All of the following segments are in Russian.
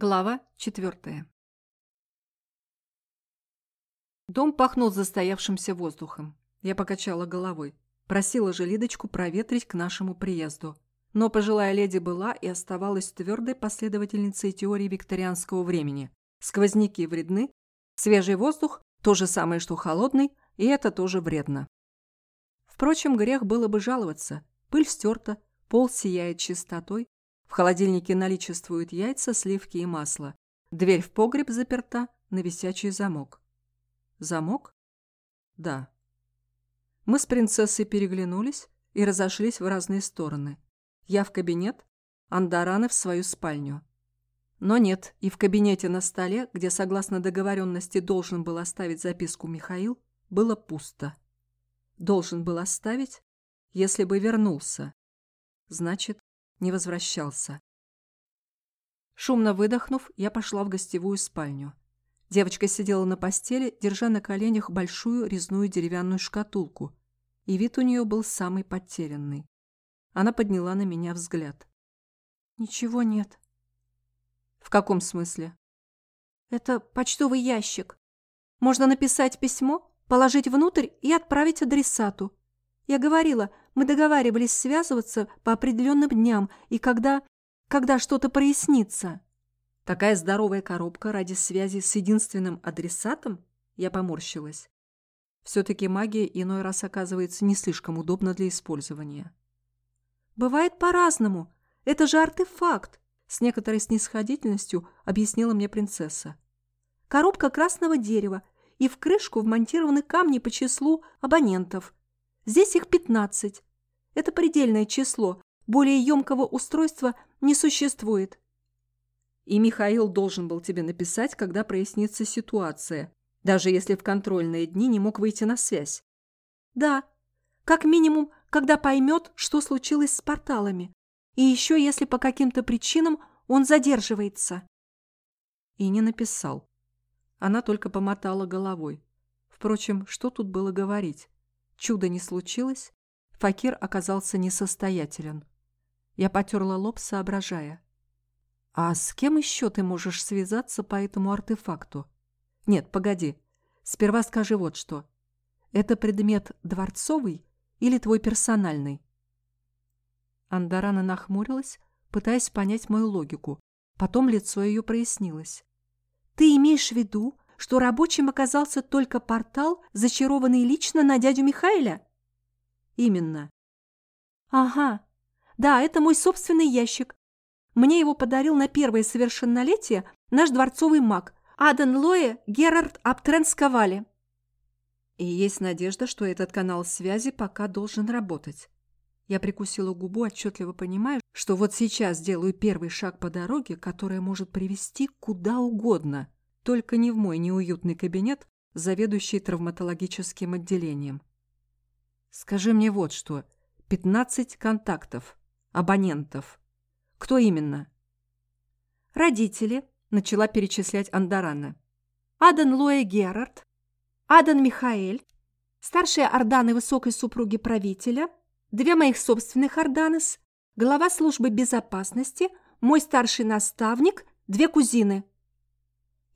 Глава четвертая. Дом пахнул застоявшимся воздухом. Я покачала головой. Просила же Лидочку проветрить к нашему приезду. Но пожилая леди была и оставалась твердой последовательницей теории викторианского времени. Сквозняки вредны, свежий воздух – то же самое, что холодный, и это тоже вредно. Впрочем, грех было бы жаловаться. Пыль стерта, пол сияет чистотой, в холодильнике наличествуют яйца, сливки и масло. Дверь в погреб заперта на висячий замок. Замок? Да. Мы с принцессой переглянулись и разошлись в разные стороны. Я в кабинет, Андараны в свою спальню. Но нет, и в кабинете на столе, где, согласно договоренности, должен был оставить записку Михаил, было пусто. Должен был оставить, если бы вернулся. Значит, не возвращался. Шумно выдохнув, я пошла в гостевую спальню. Девочка сидела на постели, держа на коленях большую резную деревянную шкатулку, и вид у нее был самый потерянный. Она подняла на меня взгляд. «Ничего нет». «В каком смысле?» «Это почтовый ящик. Можно написать письмо, положить внутрь и отправить адресату. Я говорила, мы договаривались связываться по определенным дням, и когда... когда что-то прояснится. Такая здоровая коробка ради связи с единственным адресатом? Я поморщилась. Все-таки магия иной раз оказывается не слишком удобна для использования. «Бывает по-разному. Это же артефакт», — с некоторой снисходительностью объяснила мне принцесса. «Коробка красного дерева, и в крышку вмонтированы камни по числу абонентов. Здесь их 15. Это предельное число. Более емкого устройства не существует. И Михаил должен был тебе написать, когда прояснится ситуация, даже если в контрольные дни не мог выйти на связь. Да, как минимум, когда поймет, что случилось с порталами. И еще если по каким-то причинам он задерживается. И не написал. Она только помотала головой. Впрочем, что тут было говорить? Чудо не случилось, Факир оказался несостоятелен. Я потерла лоб, соображая. «А с кем еще ты можешь связаться по этому артефакту?» «Нет, погоди. Сперва скажи вот что. Это предмет дворцовый или твой персональный?» Андарана нахмурилась, пытаясь понять мою логику. Потом лицо ее прояснилось. «Ты имеешь в виду, что рабочим оказался только портал, зачарованный лично на дядю Михаэля? Именно. Ага. Да, это мой собственный ящик. Мне его подарил на первое совершеннолетие наш дворцовый маг Аден Лоэ Герард Аптренсковали. И есть надежда, что этот канал связи пока должен работать. Я прикусила губу, отчетливо понимая, что вот сейчас делаю первый шаг по дороге, которая может привести куда угодно – только не в мой неуютный кабинет, заведующий травматологическим отделением. Скажи мне вот что. 15 контактов, абонентов. Кто именно? Родители, начала перечислять Андарана. Адан Лоэ Герард, Адан Михаэль, старшая Орданы высокой супруги правителя, две моих собственных Орданес, глава службы безопасности, мой старший наставник, две кузины –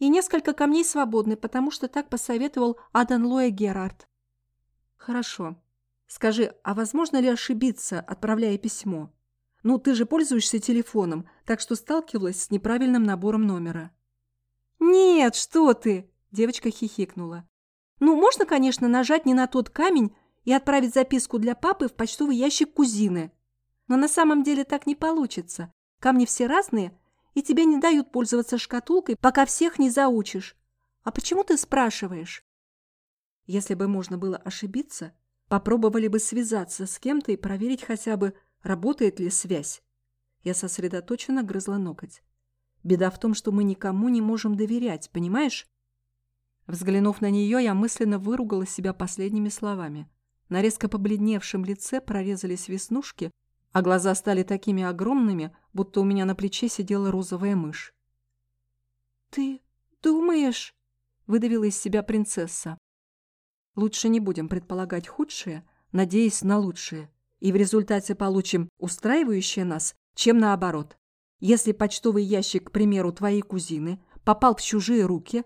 и несколько камней свободны, потому что так посоветовал Адан Лоя Герард. Хорошо. Скажи, а возможно ли ошибиться, отправляя письмо? Ну, ты же пользуешься телефоном, так что сталкивалась с неправильным набором номера. Нет, что ты! Девочка хихикнула. Ну, можно, конечно, нажать не на тот камень и отправить записку для папы в почтовый ящик кузины. Но на самом деле так не получится. Камни все разные, и тебе не дают пользоваться шкатулкой, пока всех не заучишь. А почему ты спрашиваешь? Если бы можно было ошибиться, попробовали бы связаться с кем-то и проверить хотя бы, работает ли связь. Я сосредоточенно грызла ноготь. Беда в том, что мы никому не можем доверять, понимаешь? Взглянув на нее, я мысленно выругала себя последними словами. На резко побледневшем лице прорезались веснушки, а глаза стали такими огромными, будто у меня на плече сидела розовая мышь. «Ты думаешь?» — выдавила из себя принцесса. «Лучше не будем предполагать худшее, надеясь на лучшее, и в результате получим устраивающее нас, чем наоборот. Если почтовый ящик, к примеру, твоей кузины попал в чужие руки...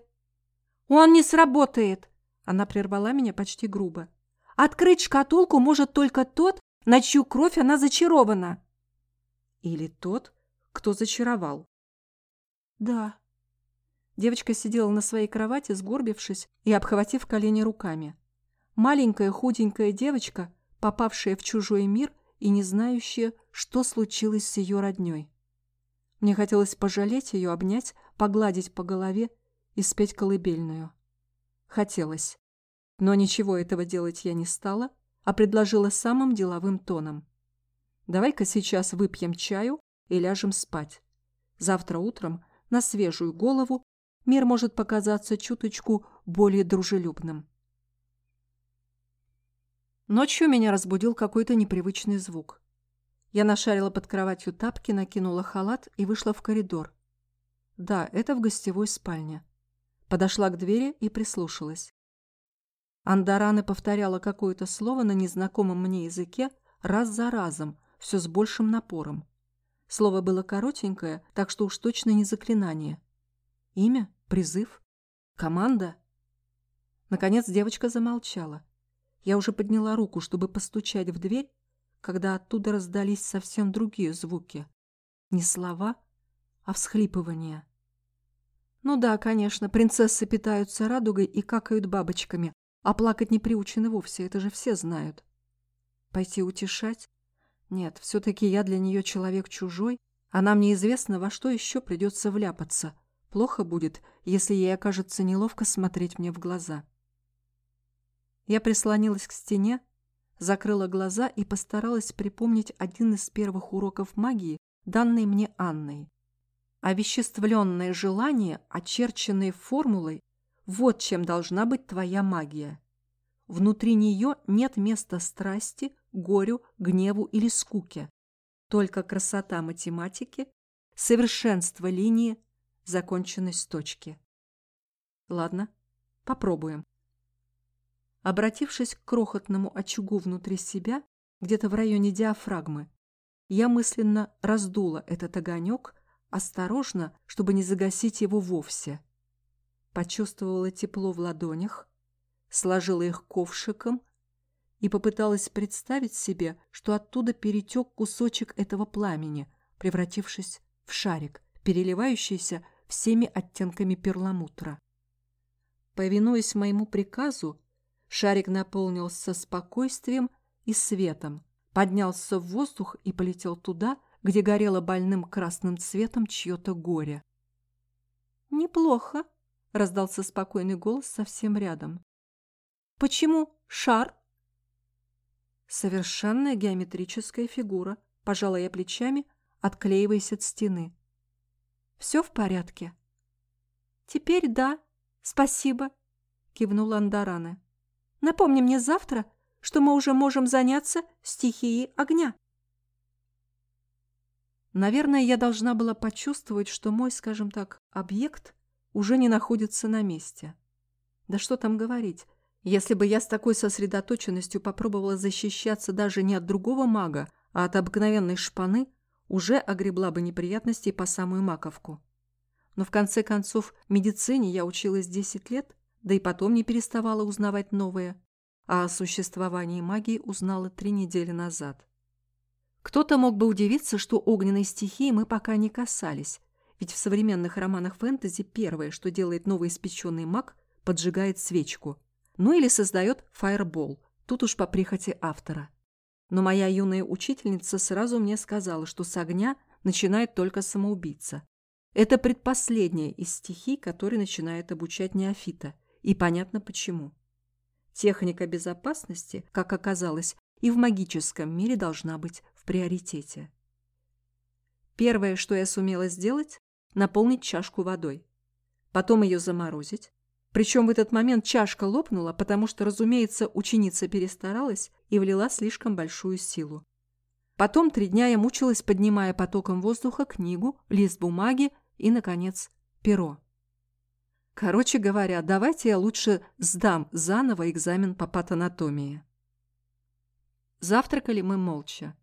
«Он не сработает!» Она прервала меня почти грубо. «Открыть шкатулку может только тот, на чью кровь она зачарована!» «Или тот, кто зачаровал?» «Да». Девочка сидела на своей кровати, сгорбившись и обхватив колени руками. Маленькая худенькая девочка, попавшая в чужой мир и не знающая, что случилось с ее родней. Мне хотелось пожалеть ее, обнять, погладить по голове и спеть колыбельную. Хотелось. Но ничего этого делать я не стала, а предложила самым деловым тоном. «Давай-ка сейчас выпьем чаю и ляжем спать. Завтра утром на свежую голову мир может показаться чуточку более дружелюбным». Ночью меня разбудил какой-то непривычный звук. Я нашарила под кроватью тапки, накинула халат и вышла в коридор. Да, это в гостевой спальне. Подошла к двери и прислушалась. Андараны повторяла какое-то слово на незнакомом мне языке раз за разом, все с большим напором. Слово было коротенькое, так что уж точно не заклинание. Имя? Призыв? Команда? Наконец девочка замолчала. Я уже подняла руку, чтобы постучать в дверь, когда оттуда раздались совсем другие звуки. Не слова, а всхлипывания. Ну да, конечно, принцессы питаются радугой и какают бабочками, а плакать не приучены вовсе, это же все знают. Пойти утешать? Нет, все-таки я для нее человек чужой, а нам неизвестно, во что еще придется вляпаться. Плохо будет, если ей окажется неловко смотреть мне в глаза. Я прислонилась к стене, закрыла глаза и постаралась припомнить один из первых уроков магии, данный мне Анной. Овеществленное желание, очерченное формулой, вот чем должна быть твоя магия. Внутри нее нет места страсти, горю, гневу или скуке. Только красота математики, совершенство линии, законченность точки. Ладно, попробуем. Обратившись к крохотному очагу внутри себя, где-то в районе диафрагмы, я мысленно раздула этот огонек, осторожно, чтобы не загасить его вовсе. Почувствовала тепло в ладонях, сложила их ковшиком и попыталась представить себе, что оттуда перетек кусочек этого пламени, превратившись в шарик, переливающийся всеми оттенками перламутра. Повинуясь моему приказу, Шарик наполнился спокойствием и светом, поднялся в воздух и полетел туда, где горело больным красным цветом чье-то горе. «Неплохо», — раздался спокойный голос совсем рядом. «Почему шар?» «Совершенная геометрическая фигура», — пожала я плечами, отклеиваясь от стены. «Все в порядке?» «Теперь да, спасибо», — кивнул Андаране. Напомни мне завтра, что мы уже можем заняться стихией огня. Наверное, я должна была почувствовать, что мой, скажем так, объект уже не находится на месте. Да что там говорить, если бы я с такой сосредоточенностью попробовала защищаться даже не от другого мага, а от обыкновенной шпаны, уже огребла бы неприятностей по самую маковку. Но в конце концов, медицине я училась 10 лет, да и потом не переставала узнавать новое, а о существовании магии узнала три недели назад. Кто-то мог бы удивиться, что огненной стихии мы пока не касались, ведь в современных романах фэнтези первое, что делает новоиспеченный маг, поджигает свечку. Ну или создает фаербол, тут уж по прихоти автора. Но моя юная учительница сразу мне сказала, что с огня начинает только самоубийца. Это предпоследняя из стихий, которые начинает обучать неофита – и понятно почему. Техника безопасности, как оказалось, и в магическом мире должна быть в приоритете. Первое, что я сумела сделать, наполнить чашку водой. Потом ее заморозить. Причем в этот момент чашка лопнула, потому что, разумеется, ученица перестаралась и влила слишком большую силу. Потом три дня я мучилась, поднимая потоком воздуха книгу, лист бумаги и, наконец, перо. Короче говоря, давайте я лучше сдам заново экзамен по патанатомии. Завтракали мы молча.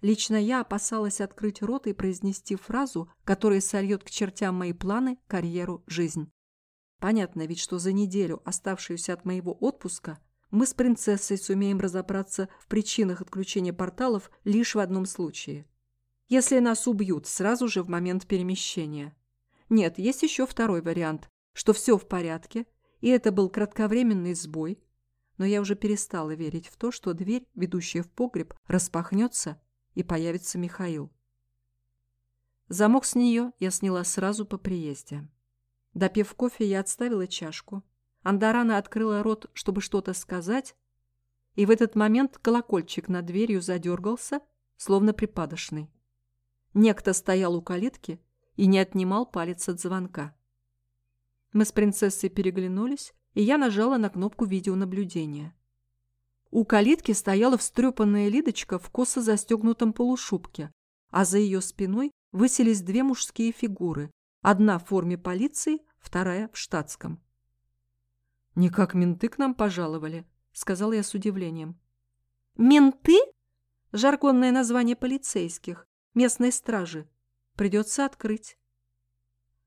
Лично я опасалась открыть рот и произнести фразу, которая сольет к чертям мои планы, карьеру, жизнь. Понятно ведь, что за неделю, оставшуюся от моего отпуска, мы с принцессой сумеем разобраться в причинах отключения порталов лишь в одном случае. Если нас убьют сразу же в момент перемещения. Нет, есть еще второй вариант, что все в порядке, и это был кратковременный сбой, но я уже перестала верить в то, что дверь, ведущая в погреб, распахнется, и появится Михаил. Замок с нее я сняла сразу по приезде. Допив кофе, я отставила чашку. Андарана открыла рот, чтобы что-то сказать, и в этот момент колокольчик над дверью задергался, словно припадочный. Некто стоял у калитки и не отнимал палец от звонка. Мы с принцессой переглянулись, и я нажала на кнопку видеонаблюдения. У калитки стояла встрепанная Лидочка в косо застегнутом полушубке, а за ее спиной высились две мужские фигуры, одна в форме полиции, вторая в штатском. «Не как менты к нам пожаловали», — сказала я с удивлением. «Менты?» — жаргонное название полицейских, местной стражи. Придется открыть.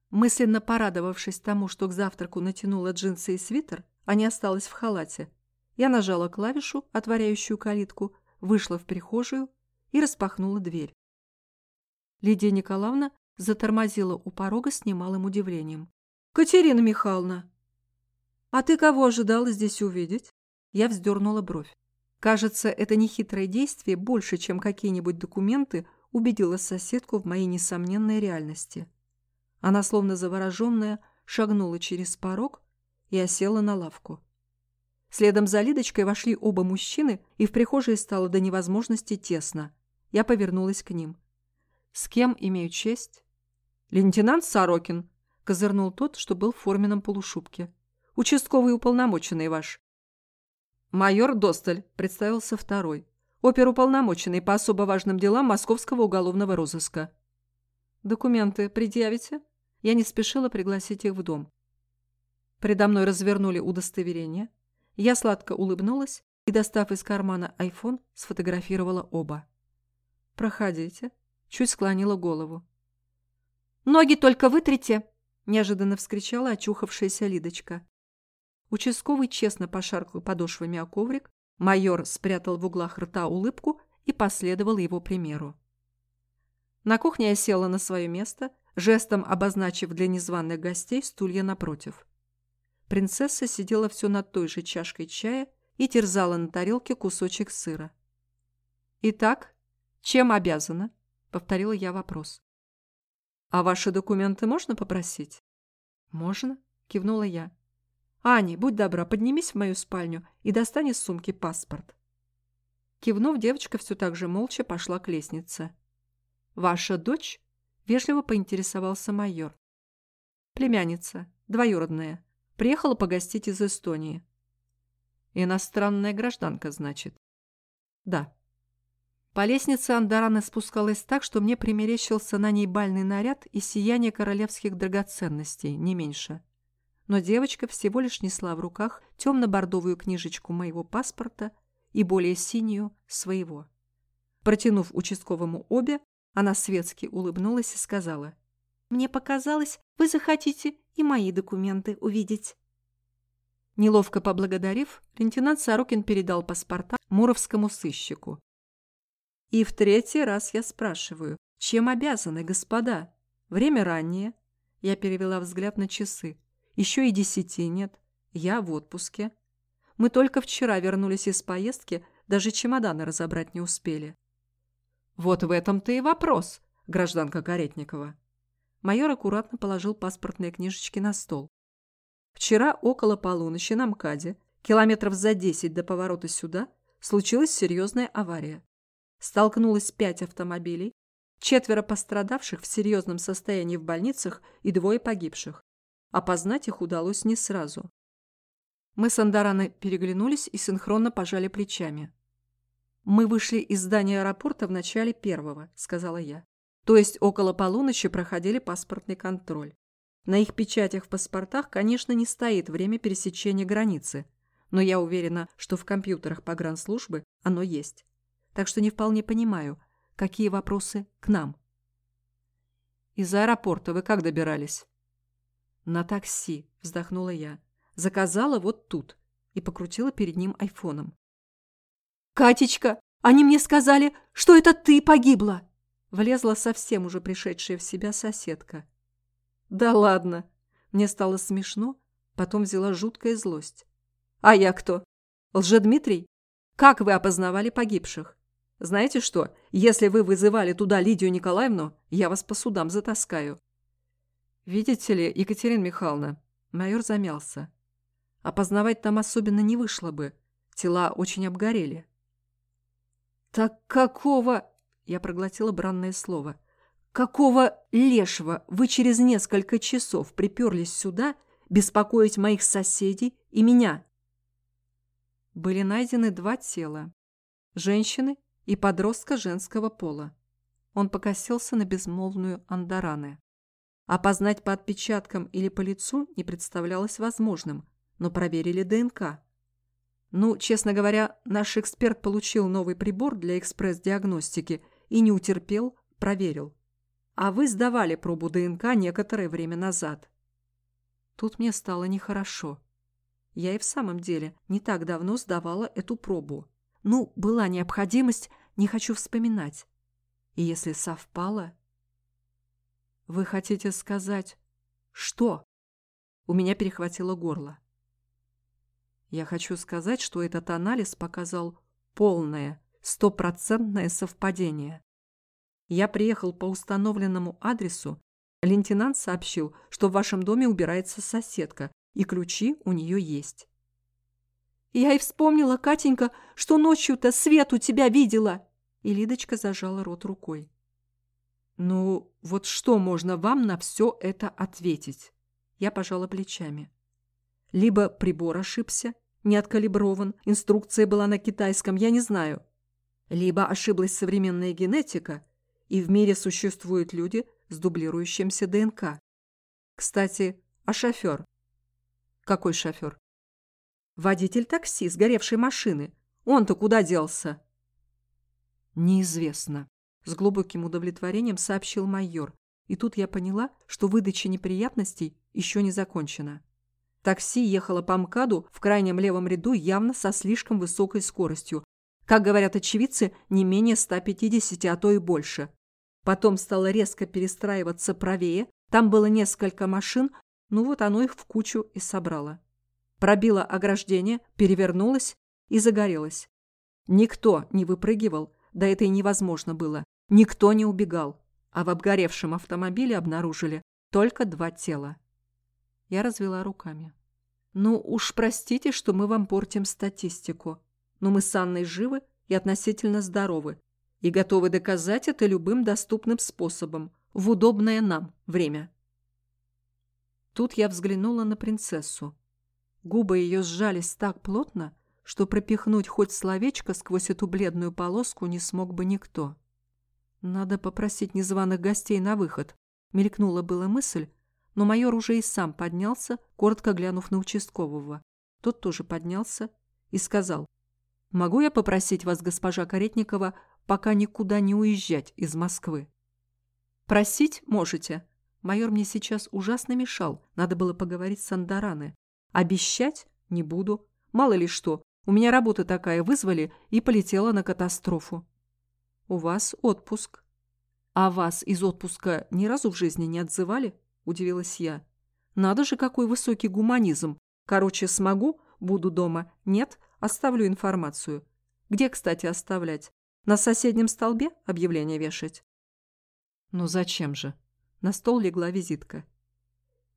Мысленно порадовавшись тому, что к завтраку натянула джинсы и свитер, а не осталась в халате, я нажала клавишу, отворяющую калитку, вышла в прихожую и распахнула дверь. Лидия Николаевна затормозила у порога с немалым удивлением. «Катерина Михайловна!» «А ты кого ожидала здесь увидеть?» Я вздернула бровь. Кажется, это нехитрое действие больше, чем какие-нибудь документы, убедило соседку в моей несомненной реальности. Она, словно завороженная, шагнула через порог и осела на лавку. Следом за Лидочкой вошли оба мужчины, и в прихожей стало до невозможности тесно. Я повернулась к ним. «С кем имею честь?» «Лейтенант Сорокин», — козырнул тот, что был в форменном полушубке. «Участковый уполномоченный ваш». «Майор Досталь», — представился второй. «Оперуполномоченный по особо важным делам Московского уголовного розыска». «Документы предъявите?» Я не спешила пригласить их в дом. Предо мной развернули удостоверение — я сладко улыбнулась и, достав из кармана айфон, сфотографировала оба. «Проходите», — чуть склонила голову. «Ноги только вытрите!» — неожиданно вскричала очухавшаяся Лидочка. Участковый честно пошаркал подошвами о коврик, майор спрятал в углах рта улыбку и последовал его примеру. На кухне я села на свое место, жестом обозначив для незваных гостей стулья напротив. Принцесса сидела все над той же чашкой чая и терзала на тарелке кусочек сыра. «Итак, чем обязана?» — повторила я вопрос. «А ваши документы можно попросить?» «Можно», — кивнула я. «Ани, будь добра, поднимись в мою спальню и достань из сумки паспорт». Кивнув, девочка все так же молча пошла к лестнице. «Ваша дочь?» — вежливо поинтересовался майор. «Племянница, двоюродная», Приехала погостить из Эстонии. Иностранная гражданка, значит. Да. По лестнице Андарана спускалась так, что мне примерещился на ней бальный наряд и сияние королевских драгоценностей, не меньше. Но девочка всего лишь несла в руках темно-бордовую книжечку моего паспорта и более синюю своего. Протянув участковому обе, она светски улыбнулась и сказала. «Мне показалось, вы захотите и мои документы увидеть». Неловко поблагодарив, лейтенант Сорокин передал паспорта муровскому сыщику. «И в третий раз я спрашиваю, чем обязаны, господа? Время раннее». Я перевела взгляд на часы. «Еще и десяти нет. Я в отпуске. Мы только вчера вернулись из поездки, даже чемоданы разобрать не успели». «Вот в этом-то и вопрос, гражданка Каретникова». Майор аккуратно положил паспортные книжечки на стол. Вчера около полуночи на МКАДе, километров за десять до поворота сюда, случилась серьезная авария. Столкнулось пять автомобилей, четверо пострадавших в серьезном состоянии в больницах и двое погибших. Опознать их удалось не сразу. Мы с Андараной переглянулись и синхронно пожали плечами. «Мы вышли из здания аэропорта в начале первого», — сказала я. То есть около полуночи проходили паспортный контроль. На их печатях в паспортах, конечно, не стоит время пересечения границы, но я уверена, что в компьютерах погранслужбы оно есть. Так что не вполне понимаю, Какие вопросы к нам? Из аэропорта вы как добирались? На такси, вздохнула я. Заказала вот тут и покрутила перед ним айфоном. «Катечка, они мне сказали, что это ты погибла!» Влезла совсем уже пришедшая в себя соседка. «Да ладно!» Мне стало смешно, потом взяла жуткая злость. «А я кто? Лжедмитрий? Как вы опознавали погибших? Знаете что, если вы вызывали туда Лидию Николаевну, я вас по судам затаскаю». «Видите ли, Екатерина Михайловна...» Майор замялся. «Опознавать там особенно не вышло бы. Тела очень обгорели». «Так какого...» Я проглотила бранное слово. «Какого лешего вы через несколько часов приперлись сюда беспокоить моих соседей и меня?» Были найдены два тела. Женщины и подростка женского пола. Он покосился на безмолвную Андараны. Опознать по отпечаткам или по лицу не представлялось возможным, но проверили ДНК. Ну, честно говоря, наш эксперт получил новый прибор для экспресс-диагностики и не утерпел, проверил. А вы сдавали пробу ДНК некоторое время назад. Тут мне стало нехорошо. Я и в самом деле не так давно сдавала эту пробу. Ну, была необходимость, не хочу вспоминать. И если совпало... Вы хотите сказать, что? У меня перехватило горло. Я хочу сказать, что этот анализ показал полное, стопроцентное совпадение. Я приехал по установленному адресу. Лейтенант сообщил, что в вашем доме убирается соседка, и ключи у нее есть. Я и вспомнила, Катенька, что ночью-то свет у тебя видела. И Лидочка зажала рот рукой. Ну, вот что можно вам на все это ответить? Я пожала плечами. Либо прибор ошибся, не откалиброван, инструкция была на китайском, я не знаю. Либо ошиблась современная генетика, и в мире существуют люди с дублирующимся ДНК. Кстати, а шофер? Какой шофер? Водитель такси, сгоревшей машины. Он-то куда делся? Неизвестно. С глубоким удовлетворением сообщил майор. И тут я поняла, что выдача неприятностей еще не закончена. Такси ехало по МКАДу в крайнем левом ряду явно со слишком высокой скоростью. Как говорят очевидцы, не менее 150, а то и больше. Потом стало резко перестраиваться правее. Там было несколько машин, ну вот оно их в кучу и собрало. Пробило ограждение, перевернулось и загорелось. Никто не выпрыгивал, да это и невозможно было. Никто не убегал. А в обгоревшем автомобиле обнаружили только два тела. Я развела руками. «Ну уж простите, что мы вам портим статистику. Но мы с Анной живы и относительно здоровы и готовы доказать это любым доступным способом в удобное нам время». Тут я взглянула на принцессу. Губы ее сжались так плотно, что пропихнуть хоть словечко сквозь эту бледную полоску не смог бы никто. «Надо попросить незваных гостей на выход», — мелькнула была мысль, но майор уже и сам поднялся, коротко глянув на участкового. Тот тоже поднялся и сказал, «Могу я попросить вас, госпожа Каретникова, пока никуда не уезжать из Москвы?» «Просить можете. Майор мне сейчас ужасно мешал, надо было поговорить с Андараны. Обещать не буду. Мало ли что, у меня работа такая, вызвали и полетела на катастрофу. У вас отпуск. А вас из отпуска ни разу в жизни не отзывали?» – удивилась я. «Надо же, какой высокий гуманизм. Короче, смогу, буду дома. Нет, оставлю информацию. Где, кстати, оставлять? На соседнем столбе объявление вешать?» «Ну зачем же?» На стол легла визитка.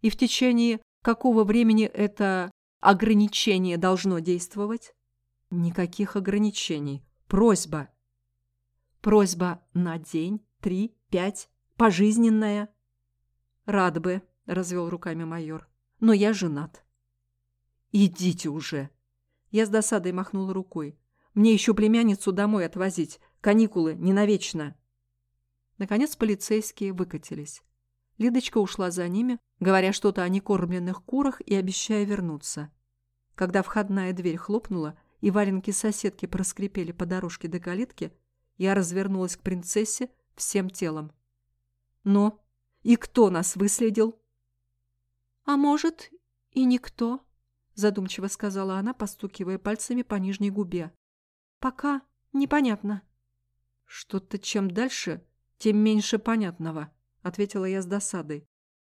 «И в течение какого времени это ограничение должно действовать?» «Никаких ограничений. Просьба». «Просьба на день, три, пять, пожизненная?» «Рад бы», — развел руками майор. «Но я женат». «Идите уже!» Я с досадой махнула рукой. «Мне еще племянницу домой отвозить. Каникулы не навечно». Наконец полицейские выкатились. Лидочка ушла за ними, говоря что-то о некормленных курах и обещая вернуться. Когда входная дверь хлопнула и валенки соседки проскрипели по дорожке до калитки, Я развернулась к принцессе всем телом. «Но? И кто нас выследил?» «А может, и никто?» — задумчиво сказала она, постукивая пальцами по нижней губе. «Пока непонятно». «Что-то чем дальше, тем меньше понятного», — ответила я с досадой.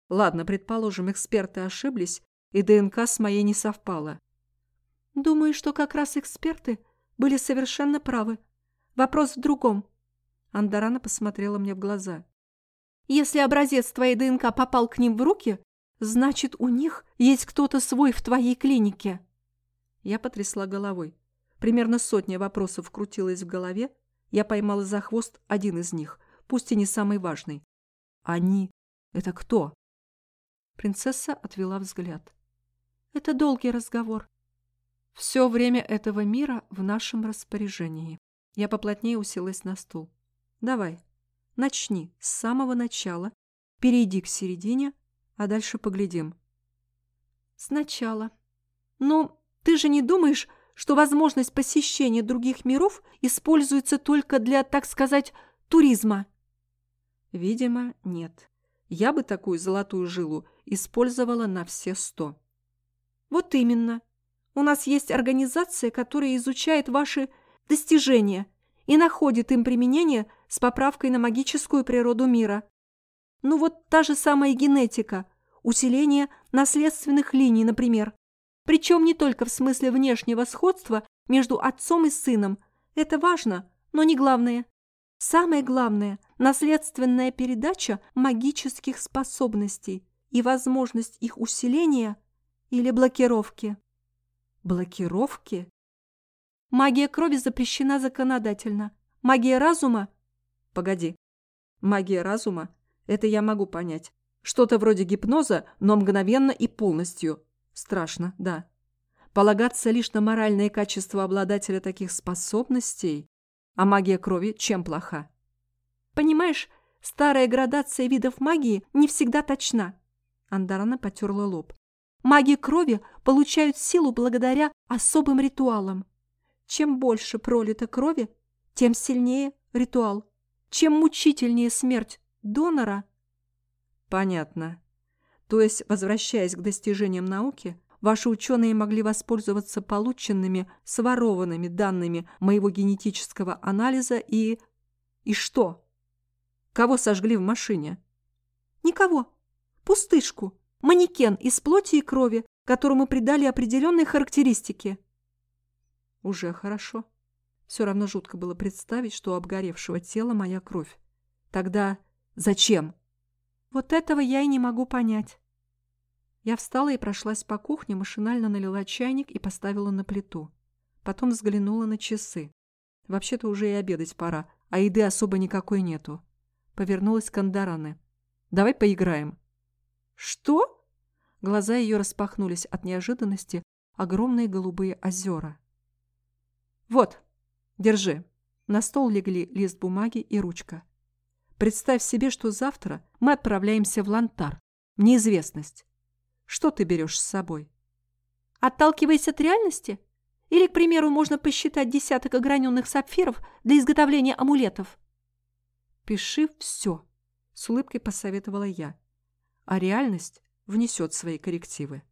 «Ладно, предположим, эксперты ошиблись, и ДНК с моей не совпала». «Думаю, что как раз эксперты были совершенно правы. Вопрос в другом». Андарана посмотрела мне в глаза. «Если образец твоей ДНК попал к ним в руки, значит, у них есть кто-то свой в твоей клинике». Я потрясла головой. Примерно сотня вопросов крутилась в голове. Я поймала за хвост один из них, пусть и не самый важный. «Они? Это кто?» Принцесса отвела взгляд. «Это долгий разговор. Все время этого мира в нашем распоряжении». Я поплотнее уселась на стул. «Давай, начни с самого начала, перейди к середине, а дальше поглядим». «Сначала. Но ты же не думаешь, что возможность посещения других миров используется только для, так сказать, туризма?» «Видимо, нет. Я бы такую золотую жилу использовала на все сто». «Вот именно. У нас есть организация, которая изучает ваши достижения и находит им применение с поправкой на магическую природу мира. Ну вот та же самая генетика, усиление наследственных линий, например. Причем не только в смысле внешнего сходства между отцом и сыном. Это важно, но не главное. Самое главное – наследственная передача магических способностей и возможность их усиления или блокировки. Блокировки? Магия крови запрещена законодательно. Магия разума? Погоди. Магия разума? Это я могу понять. Что-то вроде гипноза, но мгновенно и полностью. Страшно, да. Полагаться лишь на моральные качества обладателя таких способностей? А магия крови чем плоха? Понимаешь, старая градация видов магии не всегда точна. Андарана потерла лоб. Маги крови получают силу благодаря особым ритуалам. Чем больше пролито крови, тем сильнее ритуал. Чем мучительнее смерть донора... Понятно. То есть, возвращаясь к достижениям науки, ваши ученые могли воспользоваться полученными, сворованными данными моего генетического анализа и... И что? Кого сожгли в машине? Никого. Пустышку. Манекен из плоти и крови, которому придали определенные характеристики. Уже хорошо. Все равно жутко было представить, что у обгоревшего тела моя кровь. Тогда зачем? Вот этого я и не могу понять. Я встала и прошлась по кухне, машинально налила чайник и поставила на плиту. Потом взглянула на часы. Вообще-то уже и обедать пора, а еды особо никакой нету. Повернулась к Андараны. «Давай поиграем». «Что?» Глаза ее распахнулись от неожиданности, огромные голубые озера. «Вот, держи». На стол легли лист бумаги и ручка. «Представь себе, что завтра мы отправляемся в Лантар, неизвестность. Что ты берешь с собой?» «Отталкиваясь от реальности? Или, к примеру, можно посчитать десяток ограненных сапфиров для изготовления амулетов?» «Пиши все», — с улыбкой посоветовала я. «А реальность внесет свои коррективы».